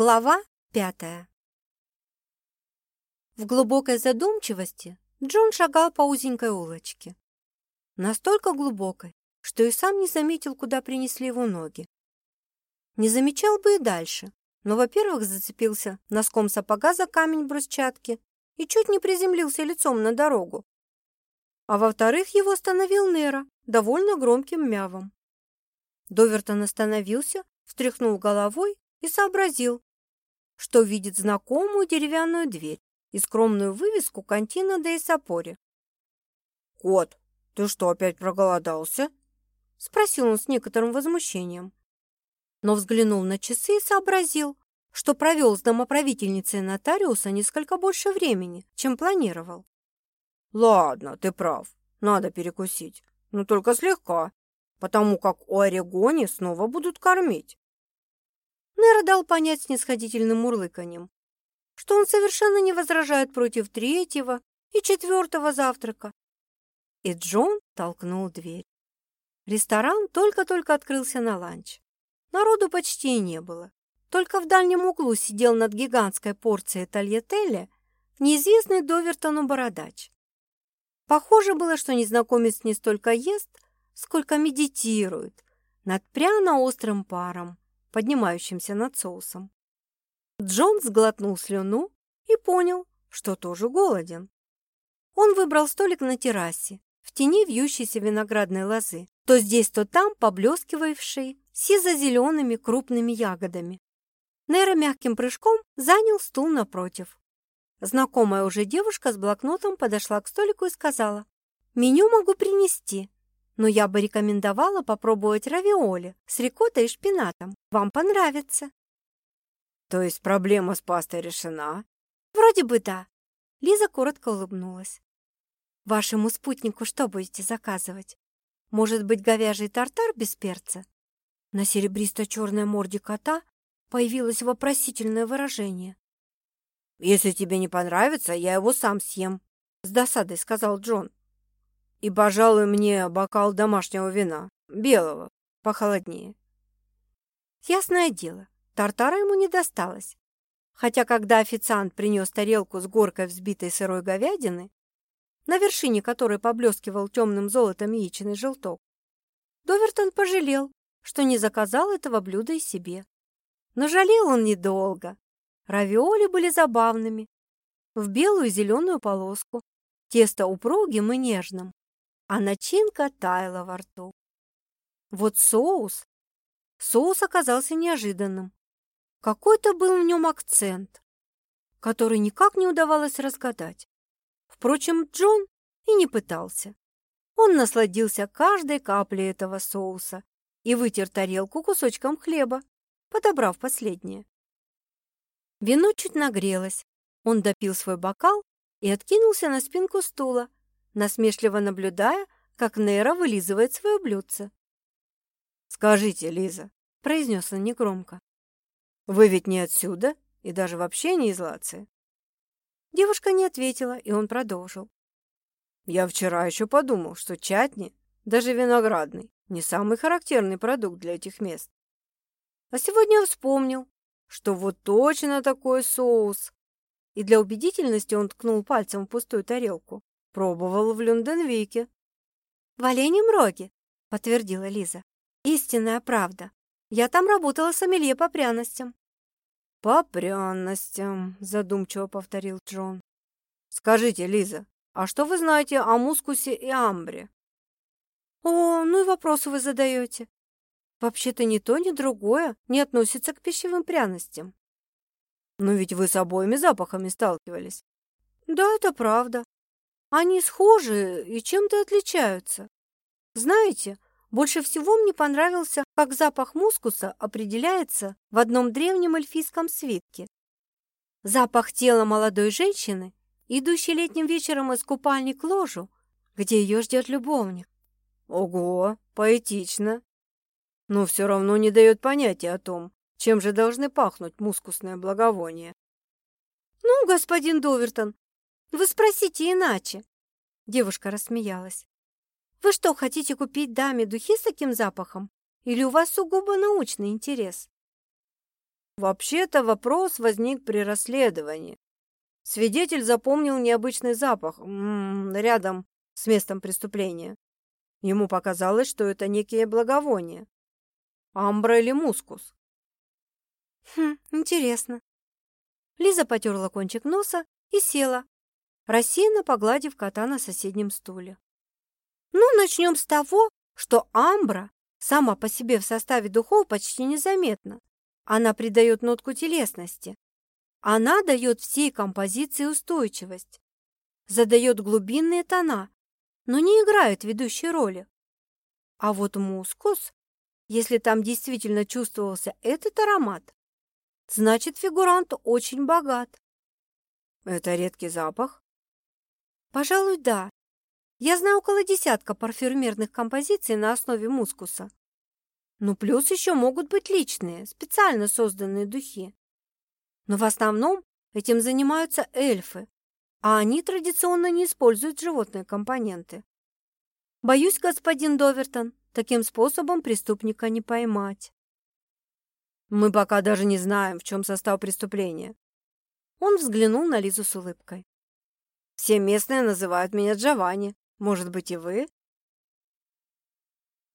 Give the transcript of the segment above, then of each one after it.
Глава пятая В глубокой задумчивости Джон шагал по узенькой улочке. Настолько глубокой, что и сам не заметил, куда принесли его ноги. Не замечал бы и дальше, но, во-первых, зацепился носком сапога за камень брусчатки и чуть не приземлился лицом на дорогу. А во-вторых, его остановил Нера довольно громким мявом. Довертон остановился, встряхнул головой и сообразил, что видит знакомую деревянную дверь и скромную вывеску «Кантина де Сапори». «Кот, ты что, опять проголодался?» — спросил он с некоторым возмущением. Но взглянул на часы и сообразил, что провел с домоправительницей нотариуса несколько больше времени, чем планировал. «Ладно, ты прав, надо перекусить, но только слегка, потому как у Орегоне снова будут кормить». Нера дал понять снисходительным мурлыканьем, что он совершенно не возражает против третьего и четвертого завтрака. И Джон толкнул дверь. Ресторан только-только открылся на ланч. Народу почти не было. Только в дальнем углу сидел над гигантской порцией тольятеля неизвестный Довертону бородач. Похоже было, что незнакомец не столько ест, сколько медитирует над пряно-острым паром, поднимающимся над соусом. Джон сглотнул слюну и понял, что тоже голоден. Он выбрал столик на террасе, в тени вьющейся виноградной лозы, то здесь, то там поблескивавшей сизо-зелеными крупными ягодами. Нера мягким прыжком занял стул напротив. Знакомая уже девушка с блокнотом подошла к столику и сказала, «Меню могу принести, но я бы рекомендовала попробовать равиоли с рикоттой и шпинатом. Вам понравится. То есть проблема с пастой решена? Вроде бы да. Лиза коротко улыбнулась. Вашему спутнику что будете заказывать? Может быть, говяжий тартар без перца? На серебристо-черной морде кота появилось вопросительное выражение. «Если тебе не понравится, я его сам съем», — с досадой сказал Джон. И, пожалуй, мне бокал домашнего вина, белого, похолоднее. Ясное дело, тартара ему не досталось. Хотя, когда официант принес тарелку с горкой взбитой сырой говядины, на вершине которой поблескивал темным золотом яичный желток, Довертон пожалел, что не заказал этого блюда и себе. Но жалел он недолго. Равиоли были забавными, в белую и зеленую полоску, тесто упругим и нежным а начинка таяла во рту. Вот соус. Соус оказался неожиданным. Какой-то был в нем акцент, который никак не удавалось разгадать. Впрочем, Джон и не пытался. Он насладился каждой каплей этого соуса и вытер тарелку кусочком хлеба, подобрав последнее. Вино чуть нагрелось. Он допил свой бокал и откинулся на спинку стула, насмешливо наблюдая, как Нейра вылизывает свое блюдце. «Скажите, Лиза», — произнес он негромко, — «вы ведь не отсюда и даже вообще не из Лации?» Девушка не ответила, и он продолжил. «Я вчера еще подумал, что чатни, даже виноградный, не самый характерный продукт для этих мест. А сегодня вспомнил, что вот точно такой соус. И для убедительности он ткнул пальцем в пустую тарелку. Пробовал в Люнденвике. В Оленем роге, подтвердила Лиза. Истинная правда. Я там работала сомелье по пряностям. По пряностям, задумчиво повторил Джон. Скажите, Лиза, а что вы знаете о мускусе и амбре? О, ну и вопросы вы задаете. Вообще-то ни то, ни другое не относится к пищевым пряностям. Но ведь вы с обоими запахами сталкивались. Да, это правда. Они схожи и чем-то отличаются. Знаете, больше всего мне понравился, как запах мускуса определяется в одном древнем эльфийском свитке. Запах тела молодой женщины, идущей летним вечером из купальни к ложу, где ее ждет любовник. Ого, поэтично. Но все равно не дает понятия о том, чем же должны пахнуть мускусное благовоние. Ну, господин Довертон, вы спросите иначе. Девушка рассмеялась. Вы что, хотите купить даме духи с таким запахом? Или у вас сугубо научный интерес? Вообще-то вопрос возник при расследовании. Свидетель запомнил необычный запах м -м, рядом с местом преступления. Ему показалось, что это некие благовония. Амбра или мускус. Хм, интересно. Лиза потерла кончик носа и села, рассеянно погладив кота на соседнем стуле. Ну, начнем с того, что амбра сама по себе в составе духов почти незаметна. Она придает нотку телесности. Она дает всей композиции устойчивость, задает глубинные тона, но не играет ведущей роли. А вот мускус, если там действительно чувствовался этот аромат, значит, фигурант очень богат. Это редкий запах? Пожалуй, да. Я знаю около десятка парфюмерных композиций на основе мускуса. Ну, плюс еще могут быть личные, специально созданные духи. Но в основном этим занимаются эльфы, а они традиционно не используют животные компоненты. Боюсь, господин Довертон, таким способом преступника не поймать. Мы пока даже не знаем, в чем состав преступления. Он взглянул на Лизу с улыбкой. Все местные называют меня Джованни. Может быть, и вы?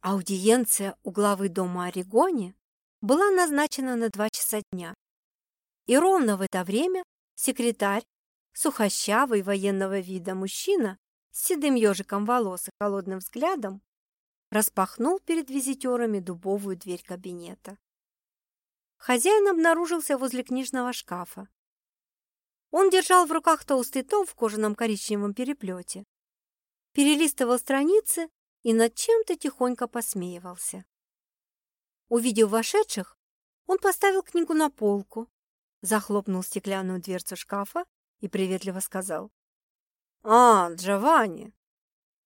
Аудиенция у главы дома Орегоне была назначена на два часа дня. И ровно в это время секретарь, сухощавый военного вида мужчина с седым ежиком волос и холодным взглядом, распахнул перед визитерами дубовую дверь кабинета. Хозяин обнаружился возле книжного шкафа. Он держал в руках толстый том в кожаном коричневом переплете, перелистывал страницы и над чем-то тихонько посмеивался. Увидев вошедших, он поставил книгу на полку, захлопнул стеклянную дверцу шкафа и приветливо сказал. «А, Джованни!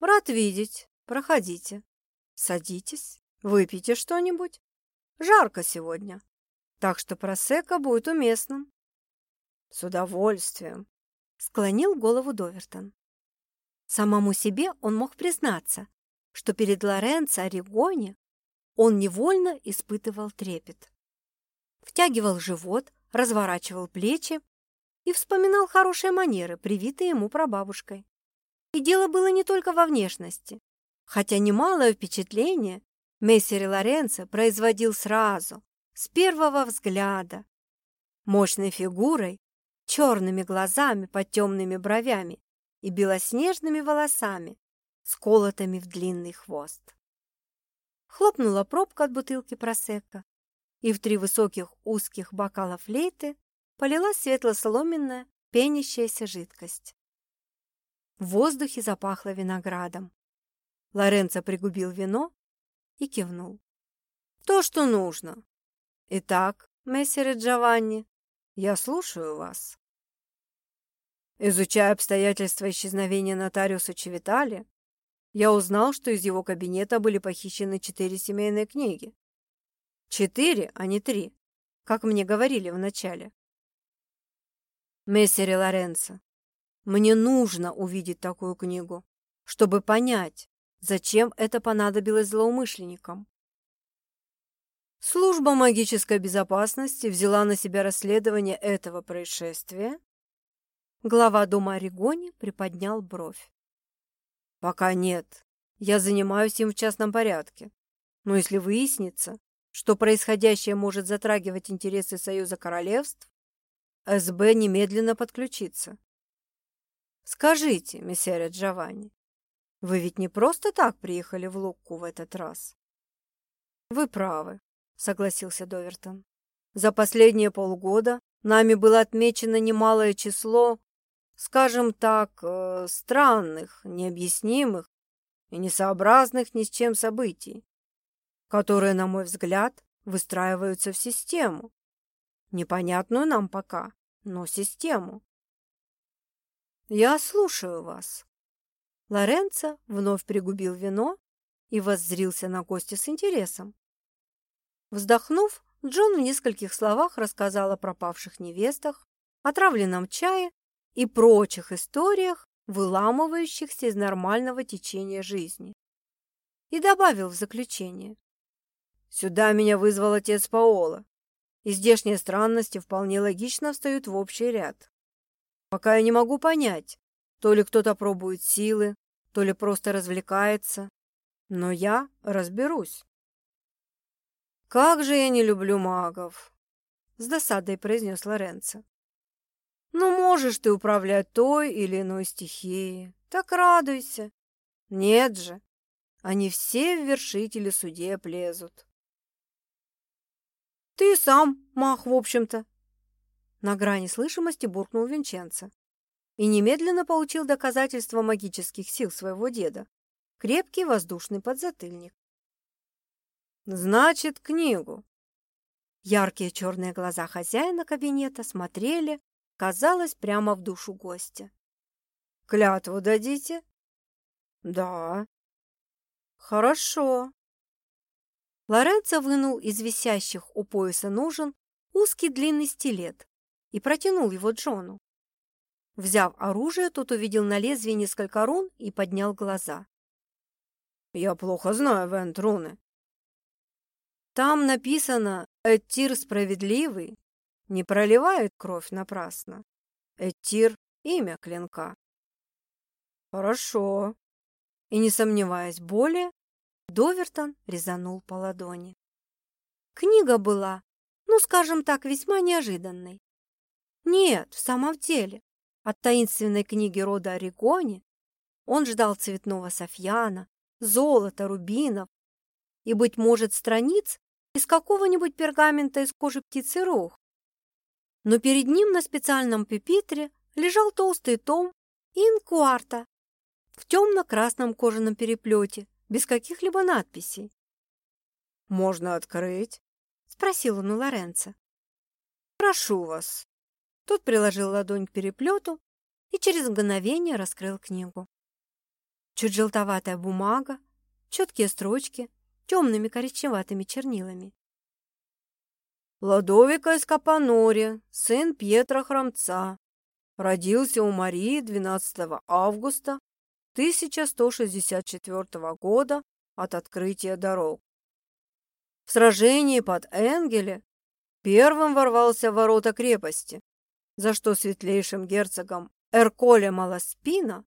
Рад видеть. Проходите. Садитесь, выпейте что-нибудь. Жарко сегодня, так что просека будет уместным». «С удовольствием», — склонил голову Довертон. Самому себе он мог признаться, что перед Лоренцо Орегоне он невольно испытывал трепет. Втягивал живот, разворачивал плечи и вспоминал хорошие манеры, привитые ему прабабушкой. И дело было не только во внешности, хотя немалое впечатление Мессери Лоренцо производил сразу, с первого взгляда. Мощной фигурой, черными глазами под темными бровями и белоснежными волосами, сколотыми в длинный хвост. Хлопнула пробка от бутылки просекко, и в три высоких узких бокала флейты полилась светло-соломенная пенящаяся жидкость. В воздухе запахло виноградом. Лоренцо пригубил вино и кивнул. «То, что нужно. Итак, мессере Джованни, я слушаю вас». Изучая обстоятельства исчезновения нотариуса Чевитали, я узнал, что из его кабинета были похищены четыре семейные книги. Четыре, а не три, как мне говорили вначале. Мессери Лоренцо, мне нужно увидеть такую книгу, чтобы понять, зачем это понадобилось злоумышленникам. Служба магической безопасности взяла на себя расследование этого происшествия. Глава дома Орегони приподнял бровь. Пока нет. Я занимаюсь им в частном порядке. Но если выяснится, что происходящее может затрагивать интересы Союза Королевств, СБ немедленно подключится. Скажите, месье Джованни, вы ведь не просто так приехали в Лукку в этот раз? Вы правы, согласился Довертон. За последние полгода нами было отмечено немалое число скажем так, э, странных, необъяснимых и несообразных ни с чем событий, которые, на мой взгляд, выстраиваются в систему. Непонятную нам пока, но систему. Я слушаю вас. Лоренцо вновь пригубил вино и воззрился на гостя с интересом. Вздохнув, Джон в нескольких словах рассказал о пропавших невестах, отравленном чае и прочих историях, выламывающихся из нормального течения жизни. И добавил в заключение. «Сюда меня вызвал отец Паола. и здешние странности вполне логично встают в общий ряд. Пока я не могу понять, то ли кто-то пробует силы, то ли просто развлекается, но я разберусь. «Как же я не люблю магов!» — с досадой произнес Лоренцо. «Ну, можешь ты управлять той или иной стихией, так радуйся. Нет же, они все в вершители судеб лезут. Ты сам мах, в общем-то. На грани слышимости буркнул Винченцо и немедленно получил доказательство магических сил своего деда. Крепкий воздушный подзатыльник. Значит, книгу. Яркие черные глаза хозяина кабинета смотрели, казалось, прямо в душу гостя. Клятву дадите? Да. Хорошо. Лоренцо вынул из висящих у пояса ножен узкий длинный стилет и протянул его Джону. Взяв оружие, тот увидел на лезвии несколько рун и поднял глаза. «Я плохо знаю Вент Там написано «Эттир справедливый, не проливает кровь напрасно». Эттир — имя клинка. «Хорошо». И не сомневаясь более, Довертон резанул по ладони. Книга была, ну, скажем так, весьма неожиданной. Нет, в самом деле, от таинственной книги рода Орегони он ждал цветного софьяна, золота, рубинов и, быть может, страниц из какого-нибудь пергамента из кожи птицы рог. Но перед ним на специальном пепитре лежал толстый том инкуарта в темно-красном кожаном переплете, без каких-либо надписей. «Можно открыть?» — спросил он у Лоренца. «Прошу вас». Тот приложил ладонь к переплету и через мгновение раскрыл книгу. Чуть желтоватая бумага, четкие строчки, темными коричневатыми чернилами. Ладовика из Капанори, сын Пьетра Храмца, родился у Марии 12 августа 1164 года от открытия дорог. В сражении под Энгеле первым ворвался в ворота крепости, за что светлейшим герцогом Эрколе Маласпина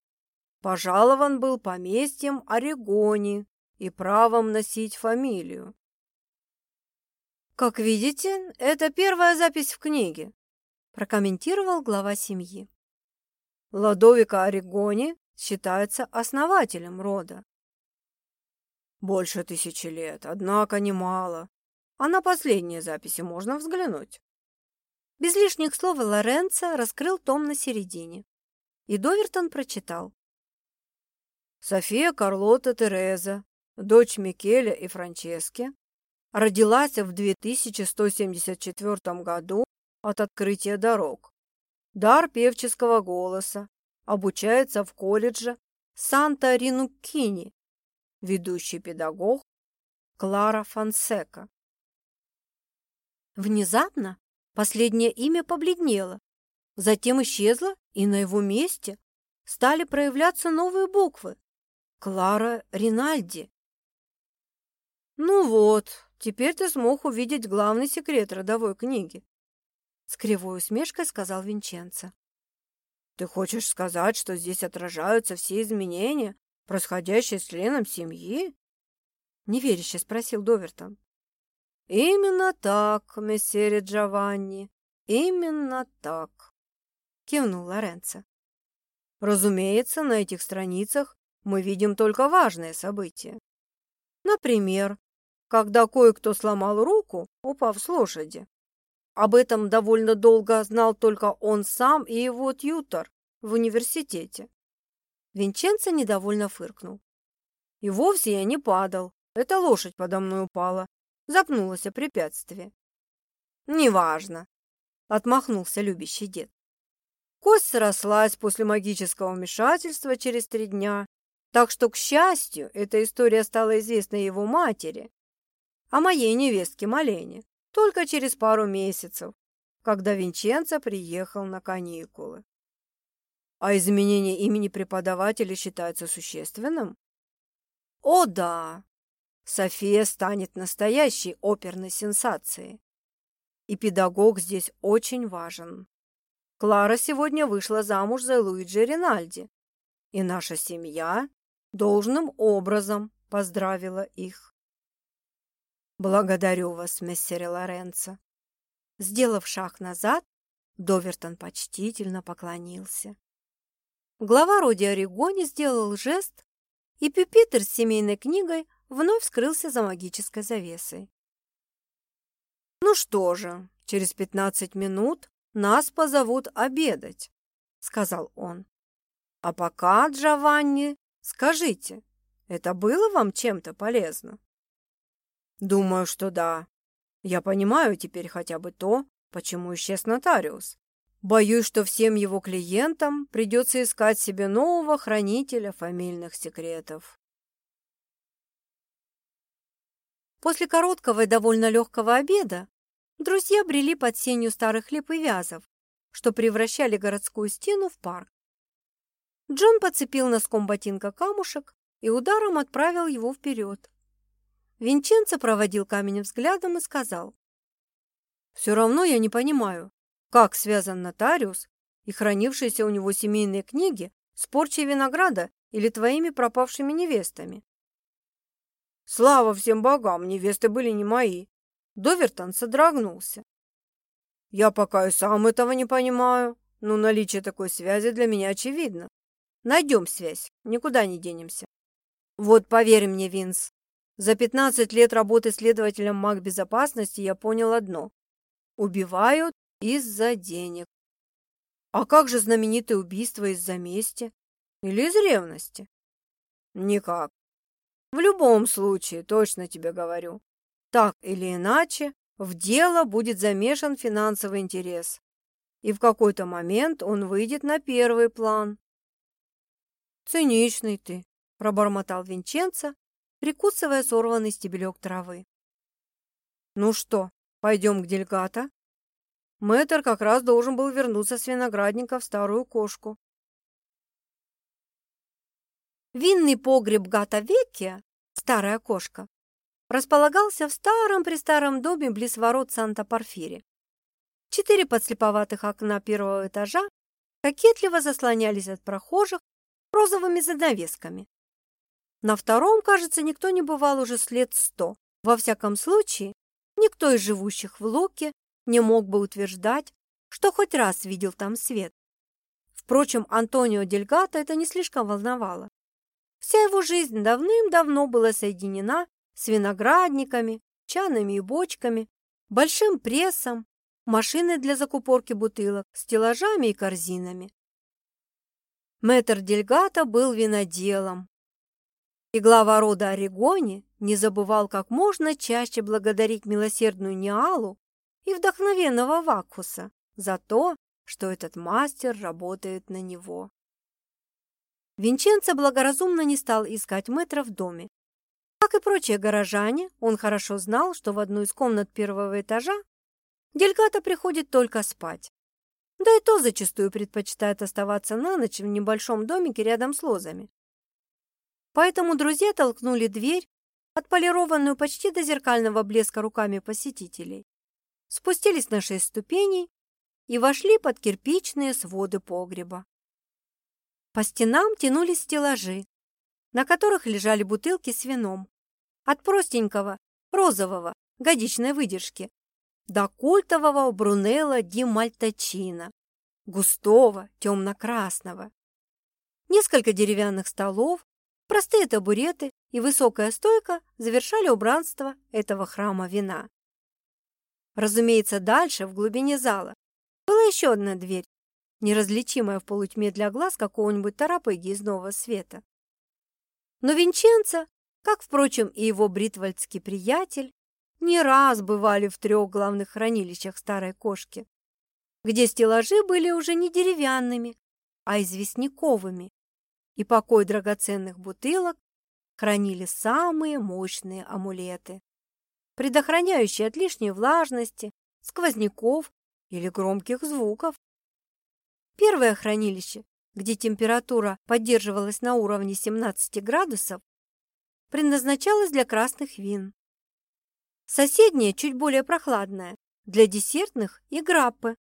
пожалован был поместьем Орегони и правом носить фамилию. «Как видите, это первая запись в книге», прокомментировал глава семьи. Ладовика Орегони считается основателем рода. Больше тысячи лет, однако немало. А на последние записи можно взглянуть. Без лишних слов Лоренцо раскрыл том на середине. И Довертон прочитал. София Карлота Тереза, дочь Микеля и Франчески, родилась в 2174 году от открытия дорог. Дар певческого голоса, обучается в колледже Санта-Ринуккини, ведущий педагог Клара Фонсека. Внезапно последнее имя побледнело, затем исчезло, и на его месте стали проявляться новые буквы. Клара Ринальди. «Ну вот, теперь ты смог увидеть главный секрет родовой книги», с кривой усмешкой сказал Винченцо. Ты хочешь сказать, что здесь отражаются все изменения, происходящие с членом семьи? Неверяще спросил Довертон. Именно так, мессере Джованни, именно так, кивнул Лоренцо. Разумеется, на этих страницах мы видим только важные события. Например, когда кое-кто сломал руку, упав с лошади. Об этом довольно долго знал только он сам и его тьютор в университете. Винченцо недовольно фыркнул. И вовсе я не падал. Эта лошадь подо мной упала. Запнулась о препятствие. Неважно, отмахнулся любящий дед. Кость срослась после магического вмешательства через три дня, так что, к счастью, эта история стала известна его матери, а моей невестке Малене только через пару месяцев, когда Винченцо приехал на каникулы. А изменение имени преподавателя считается существенным? О да! София станет настоящей оперной сенсацией. и педагог здесь очень важен. Клара сегодня вышла замуж за Луиджи Ринальди, и наша семья должным образом поздравила их. «Благодарю вас, мессере Лоренцо». Сделав шаг назад, Довертон почтительно поклонился. Глава роди Орегони сделал жест, и пюпитер с семейной книгой вновь скрылся за магической завесой. «Ну что же, через пятнадцать минут нас позовут обедать», — сказал он. «А пока, Джованни, скажите, это было вам чем-то полезно?» «Думаю, что да. Я понимаю теперь хотя бы то, почему исчез нотариус. Боюсь, что всем его клиентам придется искать себе нового хранителя фамильных секретов. После короткого и довольно легкого обеда друзья брели под сенью старых лип и вязов, что превращали городскую стену в парк. Джон подцепил носком ботинка камушек и ударом отправил его вперед. Винченцо проводил камень взглядом и сказал, «Все равно я не понимаю, как связан нотариус и хранившиеся у него семейные книги с порчей винограда или твоими пропавшими невестами? Слава всем богам, невесты были не мои. Довертон содрогнулся. Я пока и сам этого не понимаю, но наличие такой связи для меня очевидно. Найдем связь, никуда не денемся. Вот поверь мне, Винс, за 15 лет работы следователем маг безопасности я понял одно. Убивают из-за денег. А как же знаменитое убийство из-за мести? Или из ревности? Никак. В любом случае, точно тебе говорю. Так или иначе, в дело будет замешан финансовый интерес. И в какой-то момент он выйдет на первый план. «Циничный ты», – пробормотал Винченцо, прикусывая сорванный стебелек травы. «Ну что, пойдем к Дельгата?» Мэтр как раз должен был вернуться с виноградника в старую кошку. Винный погреб Гата Веккия, старая кошка, располагался в старом-престаром доме близ ворот Санта-Порфири. Четыре подслеповатых окна первого этажа кокетливо заслонялись от прохожих розовыми занавесками. На втором, кажется, никто не бывал уже с лет сто. Во всяком случае, никто из живущих в Локе не мог бы утверждать, что хоть раз видел там свет. Впрочем, Антонио Дельгато это не слишком волновало. Вся его жизнь давным-давно была соединена с виноградниками, чанами и бочками, большим прессом, машиной для закупорки бутылок, стеллажами и корзинами. Мэтр Дельгато был виноделом, и глава рода Орегони не забывал как можно чаще благодарить милосердную Ниалу и вдохновенного Вакхуса за то, что этот мастер работает на него. Винченцо благоразумно не стал искать мэтра в доме. Как и прочие горожане, он хорошо знал, что в одну из комнат первого этажа Дельгата приходит только спать. Да и то зачастую предпочитает оставаться на ночь в небольшом домике рядом с лозами. Поэтому друзья толкнули дверь, отполированную почти до зеркального блеска руками посетителей, спустились на шесть ступеней и вошли под кирпичные своды погреба. По стенам тянулись стеллажи, на которых лежали бутылки с вином. От простенького, розового, годичной выдержки до культового Брунелла ди Мальтачино, густого, темно-красного. Несколько деревянных столов, простые табуреты и высокая стойка завершали убранство этого храма вина. Разумеется, дальше, в глубине зала, была еще одна дверь, неразличимая в полутьме для глаз какого-нибудь тарапыги из нового света. Но Винченцо, как, впрочем, и его бритвальдский приятель, не раз бывали в трех главных хранилищах старой кошки, где стеллажи были уже не деревянными, а известняковыми, и покой драгоценных бутылок хранили самые мощные амулеты предохраняющий от лишней влажности, сквозняков или громких звуков. Первое хранилище, где температура поддерживалась на уровне 17 градусов, предназначалось для красных вин. Соседнее, чуть более прохладное, для десертных и граппы.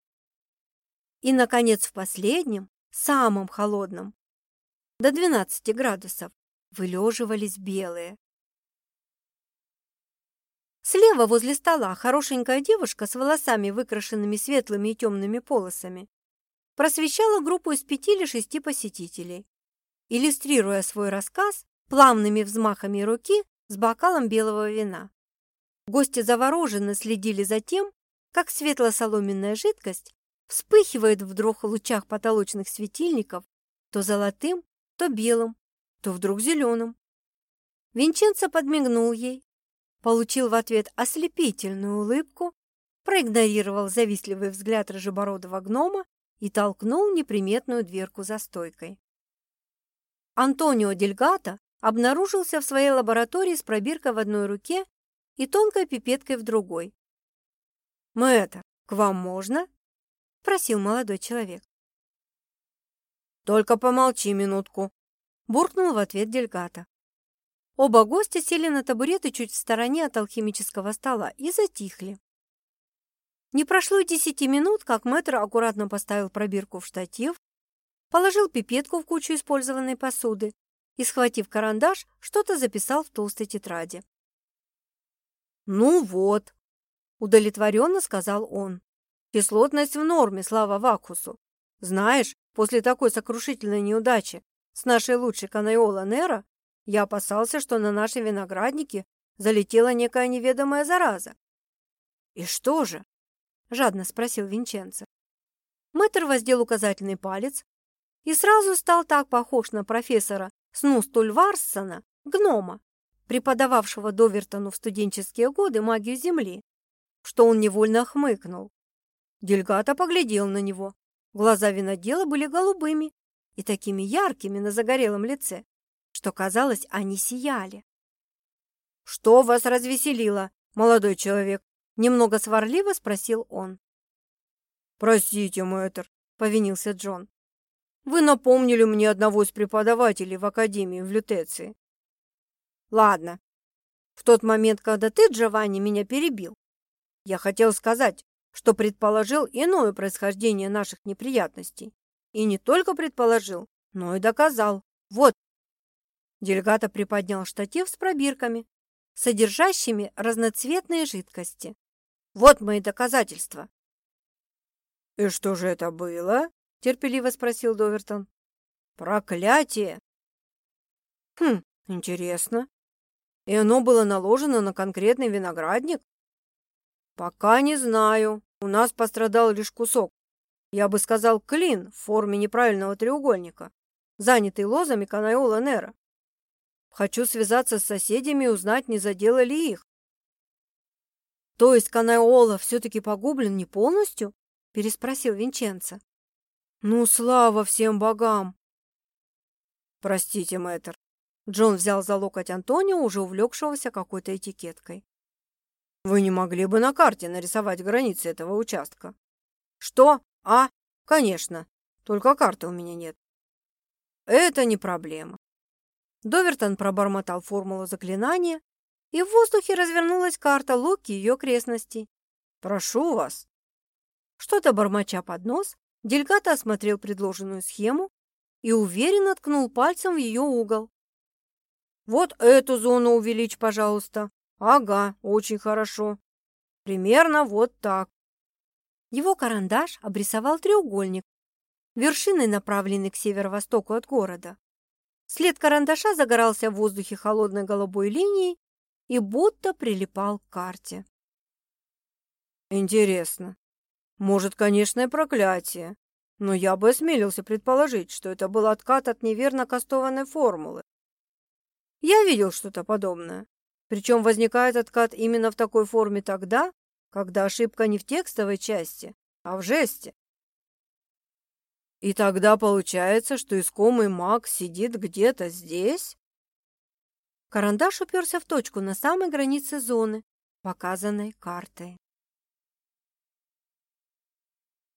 И, наконец, в последнем, самом холодном, до 12 градусов, вылеживались белые. Слева возле стола хорошенькая девушка с волосами, выкрашенными светлыми и темными полосами, просвещала группу из пяти или шести посетителей, иллюстрируя свой рассказ плавными взмахами руки с бокалом белого вина. Гости завороженно следили за тем, как светло-соломенная жидкость вспыхивает вдруг в лучах потолочных светильников то золотым, то белым, то вдруг зеленым. Винченцо подмигнул ей, получил в ответ ослепительную улыбку, проигнорировал завистливый взгляд рыжебородого гнома и толкнул неприметную дверку за стойкой. Антонио Дельгато обнаружился в своей лаборатории с пробиркой в одной руке и тонкой пипеткой в другой. «Мэтр, к вам можно?» – просил молодой человек. «Только помолчи минутку», – буркнул в ответ Дельгата. Оба гостя сели на табуреты чуть в стороне от алхимического стола и затихли. Не прошло и десяти минут, как мэтр аккуратно поставил пробирку в штатив, положил пипетку в кучу использованной посуды и, схватив карандаш, что-то записал в толстой тетради. «Ну вот», — удовлетворенно сказал он, — «кислотность в норме, слава Вакусу. Знаешь, после такой сокрушительной неудачи с нашей лучшей канайола Нера я опасался, что на наши виноградники залетела некая неведомая зараза. «И что же?» — жадно спросил Винченцо. Мэтр воздел указательный палец и сразу стал так похож на профессора Снустульварсона, гнома, преподававшего Довертону в студенческие годы магию Земли, что он невольно хмыкнул. Дельгата поглядел на него. Глаза винодела были голубыми и такими яркими на загорелом лице, что, казалось, они сияли. «Что вас развеселило, молодой человек?» Немного сварливо спросил он. «Простите, мэтр», — повинился Джон. «Вы напомнили мне одного из преподавателей в академии в Лютеции. Ладно. В тот момент, когда ты, Джованни, меня перебил, я хотел сказать, что предположил иное происхождение наших неприятностей. И не только предположил, но и доказал. Вот. Делегата приподнял штатив с пробирками, содержащими разноцветные жидкости. Вот мои доказательства. «И что же это было?» – терпеливо спросил Довертон. «Проклятие!» «Хм, интересно. И оно было наложено на конкретный виноградник? Пока не знаю. У нас пострадал лишь кусок. Я бы сказал, клин в форме неправильного треугольника, занятый лозами Канайола Нера. Хочу связаться с соседями и узнать, не задело ли их. То есть Канайола все-таки погублен не полностью? Переспросил Винченцо. Ну, слава всем богам! Простите, мэтр, Джон взял за локоть Антонио, уже увлекшегося какой-то этикеткой. «Вы не могли бы на карте нарисовать границы этого участка?» «Что? А? Конечно. Только карты у меня нет». «Это не проблема». Довертон пробормотал формулу заклинания, и в воздухе развернулась карта Луки и ее окрестностей. «Прошу вас». Что-то бормоча под нос, Дельгато осмотрел предложенную схему и уверенно ткнул пальцем в ее угол. Вот эту зону увеличь, пожалуйста. Ага, очень хорошо. Примерно вот так. Его карандаш обрисовал треугольник, вершиной направленный к северо-востоку от города. След карандаша загорался в воздухе холодной голубой линией и будто прилипал к карте. Интересно. Может, конечно, и проклятие. Но я бы осмелился предположить, что это был откат от неверно кастованной формулы. Я видел что-то подобное. Причем возникает откат именно в такой форме тогда, когда ошибка не в текстовой части, а в жесте. И тогда получается, что искомый маг сидит где-то здесь? Карандаш уперся в точку на самой границе зоны, показанной картой.